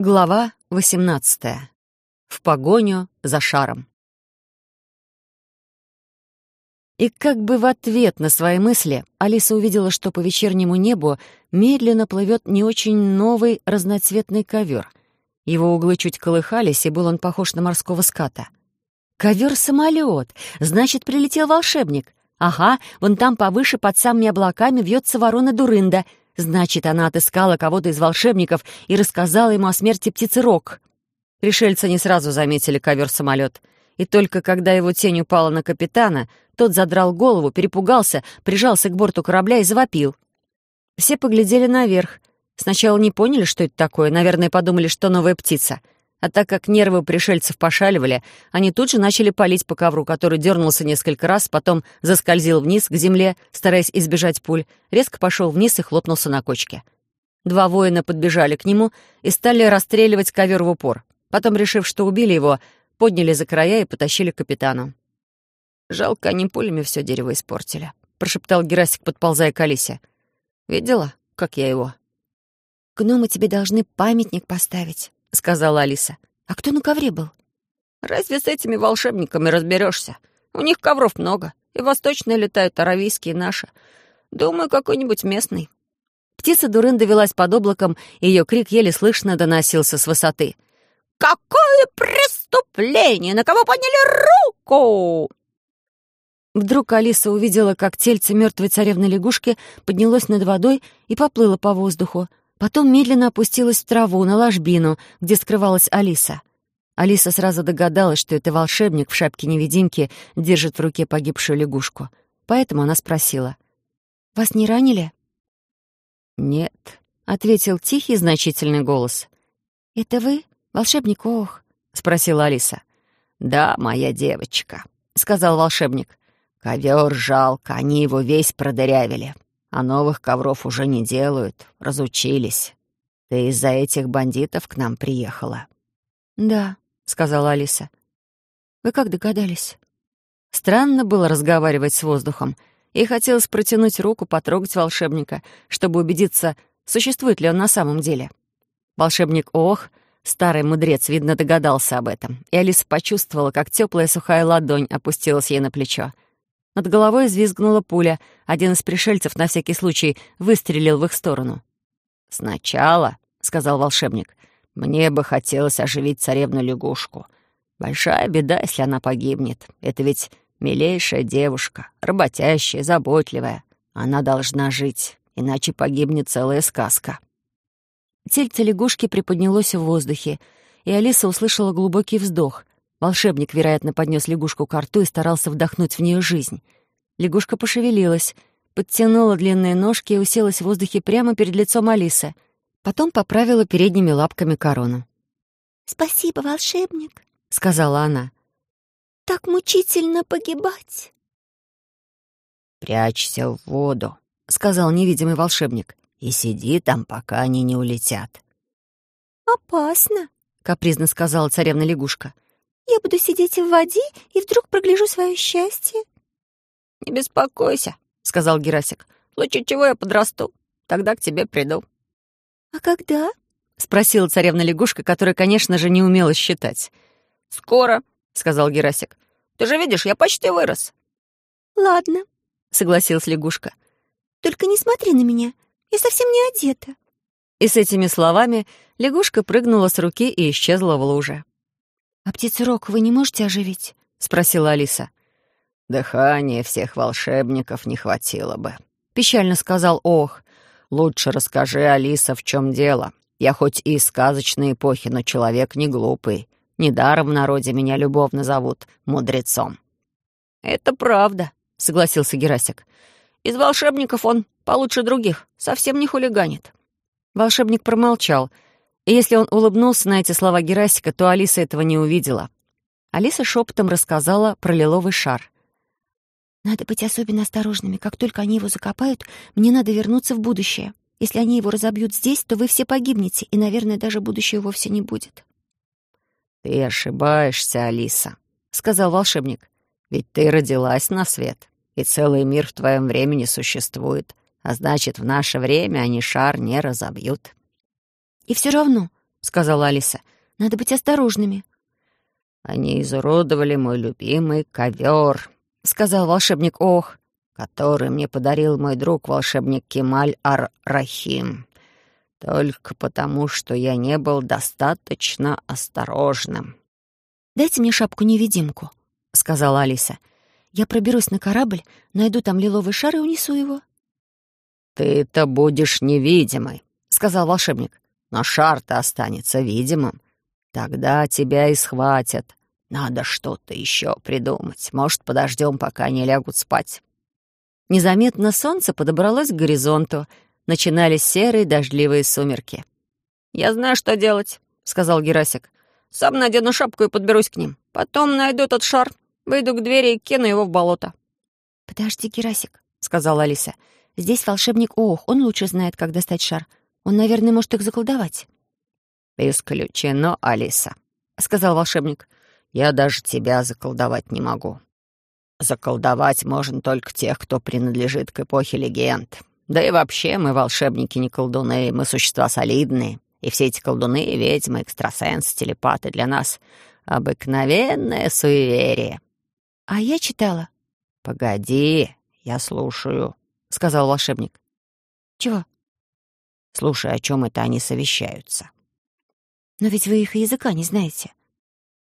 Глава 18. В погоню за шаром. И как бы в ответ на свои мысли Алиса увидела, что по вечернему небу медленно плывет не очень новый разноцветный ковер. Его углы чуть колыхались, и был он похож на морского ската. Ковер-самолет, значит, прилетел волшебник. Ага, вон там повыше под самыми облаками вьется ворона Дурында — Значит, она отыскала кого-то из волшебников и рассказала ему о смерти птицы Рок. Пришельцы не сразу заметили ковер-самолет. И только когда его тень упала на капитана, тот задрал голову, перепугался, прижался к борту корабля и завопил. Все поглядели наверх. Сначала не поняли, что это такое, наверное, подумали, что новая птица — а так как нервы пришельцев пошаливали, они тут же начали палить по ковру, который дернулся несколько раз, потом заскользил вниз к земле, стараясь избежать пуль, резко пошел вниз и хлопнулся на кочке. Два воина подбежали к нему и стали расстреливать ковер в упор. Потом, решив, что убили его, подняли за края и потащили к капитану. «Жалко, они пулями все дерево испортили», — прошептал Герасик, подползая к Алисе. «Видела, как я его?» «Гномы тебе должны памятник поставить», — сказала Алиса. «А кто на ковре был?» «Разве с этими волшебниками разберешься? У них ковров много, и восточные летают, аравийские наши. Думаю, какой-нибудь местный». Птица Дурын довелась под облаком, и ее крик еле слышно доносился с высоты. «Какое преступление! На кого подняли руку?» Вдруг Алиса увидела, как тельце мертвой царевны лягушки поднялось над водой и поплыло по воздуху. Потом медленно опустилась в траву на ложбину, где скрывалась Алиса. Алиса сразу догадалась, что это волшебник в шапке-невидимки держит в руке погибшую лягушку. Поэтому она спросила. «Вас не ранили?» «Нет», — ответил тихий значительный голос. «Это вы, волшебник Ох?» — спросила Алиса. «Да, моя девочка», — сказал волшебник. «Ковер жалко, они его весь продырявили а новых ковров уже не делают, разучились. Ты из-за этих бандитов к нам приехала?» «Да», — сказала Алиса. «Вы как догадались?» Странно было разговаривать с воздухом, и хотелось протянуть руку, потрогать волшебника, чтобы убедиться, существует ли он на самом деле. Волшебник Ох, старый мудрец, видно, догадался об этом, и Алиса почувствовала, как теплая сухая ладонь опустилась ей на плечо — над головой взвизгнула пуля. Один из пришельцев на всякий случай выстрелил в их сторону. «Сначала», — сказал волшебник, — «мне бы хотелось оживить царевну-лягушку. Большая беда, если она погибнет. Это ведь милейшая девушка, работящая, заботливая. Она должна жить, иначе погибнет целая сказка». Тельце лягушки приподнялось в воздухе, и Алиса услышала глубокий вздох. Волшебник, вероятно, поднес лягушку к рту и старался вдохнуть в нее жизнь. Лягушка пошевелилась, подтянула длинные ножки и уселась в воздухе прямо перед лицом Алисы. Потом поправила передними лапками корону. «Спасибо, волшебник», — сказала она. «Так мучительно погибать». «Прячься в воду», — сказал невидимый волшебник. «И сиди там, пока они не улетят». «Опасно», — капризно сказала царевна-лягушка. Я буду сидеть в воде и вдруг прогляжу свое счастье». «Не беспокойся», — сказал Герасик. «В случае чего я подрасту, тогда к тебе приду». «А когда?» — спросила царевна-лягушка, которая, конечно же, не умела считать. «Скоро», — сказал Герасик. «Ты же видишь, я почти вырос». «Ладно», — согласилась лягушка. «Только не смотри на меня, я совсем не одета». И с этими словами лягушка прыгнула с руки и исчезла в луже. «А птицу Рок вы не можете оживить?» — спросила Алиса. «Дыхания всех волшебников не хватило бы», — печально сказал Ох. «Лучше расскажи, Алиса, в чем дело. Я хоть и из сказочной эпохи, но человек не глупый. Недаром в народе меня любовно зовут мудрецом». «Это правда», — согласился Герасик. «Из волшебников он получше других, совсем не хулиганит». Волшебник промолчал — и если он улыбнулся на эти слова Герасика, то Алиса этого не увидела. Алиса шепотом рассказала про лиловый шар. «Надо быть особенно осторожными. Как только они его закопают, мне надо вернуться в будущее. Если они его разобьют здесь, то вы все погибнете, и, наверное, даже будущего вовсе не будет». «Ты ошибаешься, Алиса», — сказал волшебник. «Ведь ты родилась на свет, и целый мир в твоем времени существует, а значит, в наше время они шар не разобьют». И все равно, — сказала Алиса. «Надо быть осторожными». «Они изуродовали мой любимый ковер», — сказал волшебник Ох, который мне подарил мой друг волшебник Кемаль Ар-Рахим. Только потому, что я не был достаточно осторожным. «Дайте мне шапку-невидимку», — сказала Алиса. «Я проберусь на корабль, найду там лиловый шар и унесу его». «Ты-то будешь невидимой», — сказал волшебник. «Но шар-то останется видимым. Тогда тебя и схватят. Надо что-то еще придумать. Может, подождем, пока они лягут спать». Незаметно солнце подобралось к горизонту. Начинались серые дождливые сумерки. «Я знаю, что делать», — сказал Герасик. «Сам надену шапку и подберусь к ним. Потом найду этот шар, выйду к двери и кину его в болото». «Подожди, Герасик», — сказала Алиса. «Здесь волшебник Ох, он лучше знает, как достать шар. Он, наверное, может их заколдовать». «Исключено, Алиса», — сказал волшебник. «Я даже тебя заколдовать не могу. Заколдовать можно только тех, кто принадлежит к эпохе легенд. Да и вообще мы волшебники не колдуны, мы существа солидные. И все эти колдуны, ведьмы, экстрасенсы, телепаты для нас — обыкновенное суеверие. А я читала. «Погоди, я слушаю», — сказал волшебник. «Чего?» «Слушай, о чем это они совещаются?» «Но ведь вы их языка не знаете».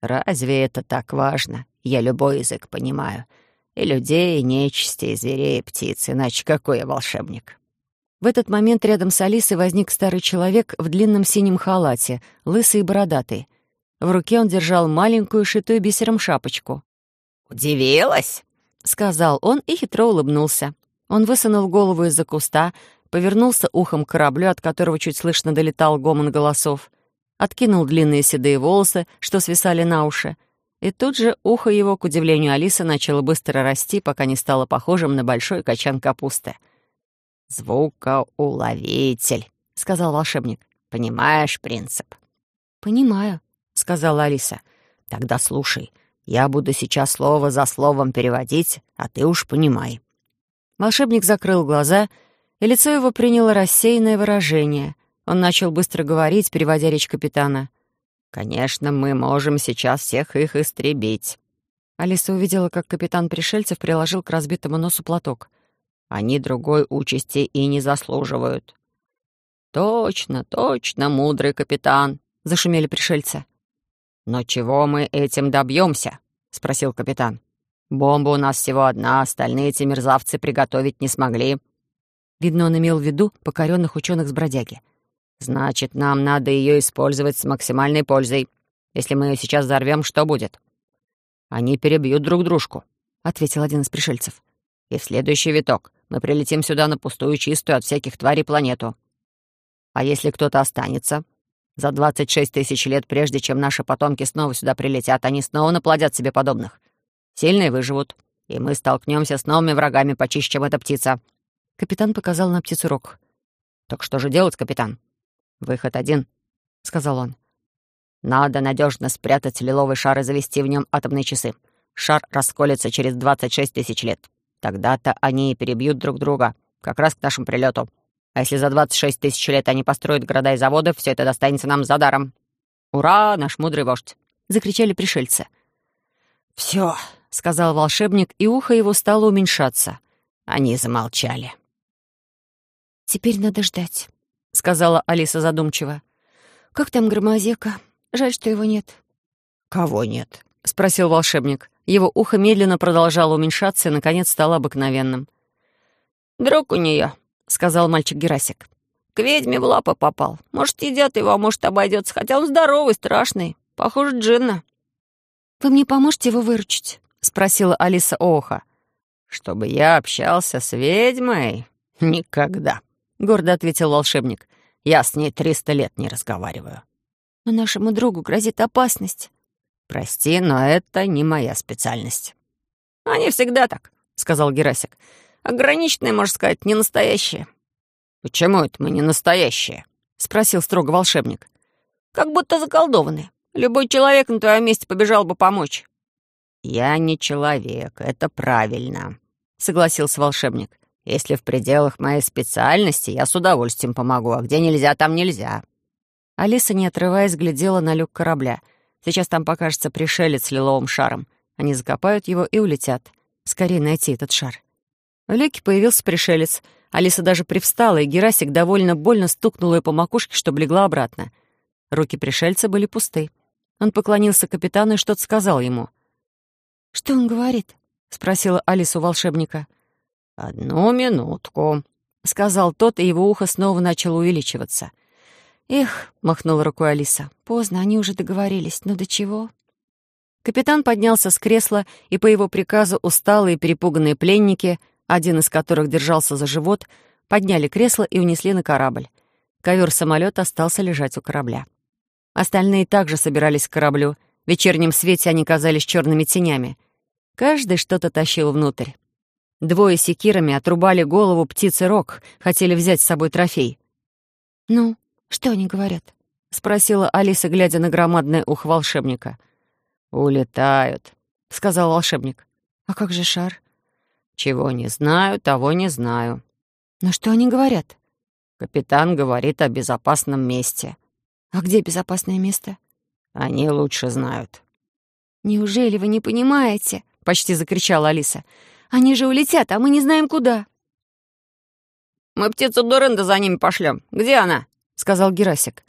«Разве это так важно? Я любой язык понимаю. И людей, и нечисти, и зверей, и птиц. Иначе какой я волшебник?» В этот момент рядом с Алисой возник старый человек в длинном синем халате, лысый и бородатый. В руке он держал маленькую, шитую бисером шапочку. «Удивилась?» — сказал он и хитро улыбнулся. Он высунул голову из-за куста, повернулся ухом к кораблю, от которого чуть слышно долетал гомон голосов, откинул длинные седые волосы, что свисали на уши, и тут же ухо его, к удивлению Алисы, начало быстро расти, пока не стало похожим на большой качан капусты. «Звукоуловитель», — сказал волшебник. «Понимаешь принцип?» «Понимаю», — сказала Алиса. «Тогда слушай. Я буду сейчас слово за словом переводить, а ты уж понимай». Волшебник закрыл глаза, и лицо его приняло рассеянное выражение. Он начал быстро говорить, переводя речь капитана. Конечно, мы можем сейчас всех их истребить». Алиса увидела, как капитан пришельцев приложил к разбитому носу платок. «Они другой участи и не заслуживают». «Точно, точно, мудрый капитан», — зашумели пришельцы. «Но чего мы этим добьемся? спросил капитан. «Бомба у нас всего одна, остальные эти мерзавцы приготовить не смогли». Видно, он имел в виду покоренных ученых с бродяги. Значит, нам надо ее использовать с максимальной пользой. Если мы ее сейчас взорвем, что будет? Они перебьют друг дружку, ответил один из пришельцев. И в следующий виток мы прилетим сюда на пустую, чистую от всяких тварей планету. А если кто-то останется? За 26 тысяч лет, прежде чем наши потомки снова сюда прилетят, они снова наплодят себе подобных. Сильные выживут, и мы столкнемся с новыми врагами почище, чем эта птица. Капитан показал на птицу рог. Так что же делать, капитан? «Выход один», — сказал он. «Надо надежно спрятать лиловый шар и завести в нем атомные часы. Шар расколется через 26 тысяч лет. Тогда-то они и перебьют друг друга, как раз к нашему прилету. А если за 26 тысяч лет они построят города и заводы, все это достанется нам за даром. Ура, наш мудрый вождь!» — закричали пришельцы. «Все», — сказал волшебник, и ухо его стало уменьшаться. Они замолчали. «Теперь надо ждать», — сказала Алиса задумчиво. «Как там громозека? Жаль, что его нет». «Кого нет?» — спросил волшебник. Его ухо медленно продолжало уменьшаться и, наконец, стало обыкновенным. «Друг у нее, сказал мальчик Герасик. «К ведьме в лапы попал. Может, едят его, а может, обойдется. Хотя он здоровый, страшный. Похоже, Джинна». «Вы мне поможете его выручить?» — спросила Алиса Оха. «Чтобы я общался с ведьмой? Никогда», — гордо ответил волшебник. «Я с ней триста лет не разговариваю». «Но нашему другу грозит опасность». «Прости, но это не моя специальность». «Они всегда так», — сказал Герасик. «Ограниченные, можно сказать, не настоящие». «Почему это мы не настоящие?» — спросил строго волшебник. «Как будто заколдованные. Любой человек на твоем месте побежал бы помочь». «Я не человек, это правильно», — согласился волшебник. Если в пределах моей специальности, я с удовольствием помогу, а где нельзя, там нельзя». Алиса, не отрываясь, глядела на люк корабля. Сейчас там покажется пришелец с лиловым шаром. Они закопают его и улетят. Скорее найти этот шар. В люке появился пришелец. Алиса даже привстала, и Герасик довольно больно стукнул ее по макушке, чтобы легла обратно. Руки пришельца были пусты. Он поклонился капитану и что-то сказал ему. «Что он говорит?» — спросила Алиса у волшебника. «Одну минутку», — сказал тот, и его ухо снова начало увеличиваться. «Эх», — махнула рукой Алиса, — «поздно, они уже договорились. Но до чего?» Капитан поднялся с кресла, и по его приказу усталые перепуганные пленники — один из которых держался за живот, подняли кресло и унесли на корабль. Ковер самолета остался лежать у корабля. Остальные также собирались к кораблю. В вечернем свете они казались черными тенями. Каждый что-то тащил внутрь. Двое секирами отрубали голову птицы Рок, хотели взять с собой трофей. «Ну, что они говорят?» — спросила Алиса, глядя на громадное ухо волшебника. «Улетают», — сказал волшебник. «А как же шар?» «Чего не знаю, того не знаю». «Но что они говорят?» «Капитан говорит о безопасном месте». «А где безопасное место?» «Они лучше знают». «Неужели вы не понимаете?» — почти закричала Алиса. «Они же улетят, а мы не знаем куда». «Мы птицу Дурында за ними пошлем. Где она?» — сказал Герасик.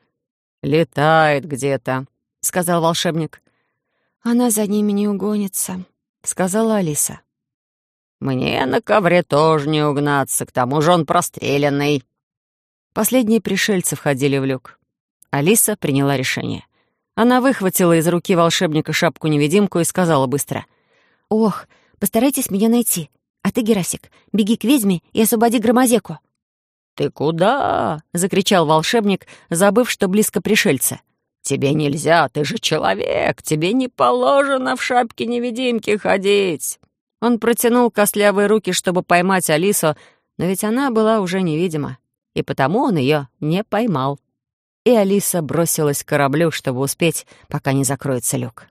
«Летает где-то», — сказал волшебник. «Она за ними не угонится», — сказала Алиса. «Мне на ковре тоже не угнаться, к тому же он простреленный». Последние пришельцы входили в люк. Алиса приняла решение. Она выхватила из руки волшебника шапку-невидимку и сказала быстро. «Ох, постарайтесь меня найти. А ты, Герасик, беги к ведьме и освободи громозеку». «Ты куда?» — закричал волшебник, забыв, что близко пришельцы. «Тебе нельзя, ты же человек, тебе не положено в шапке-невидимки ходить». Он протянул костлявые руки, чтобы поймать Алису, но ведь она была уже невидима, и потому он ее не поймал. И Алиса бросилась к кораблю, чтобы успеть, пока не закроется люк.